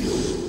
you.